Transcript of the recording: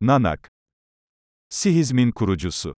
Nanak. Sihizmin kurucusu.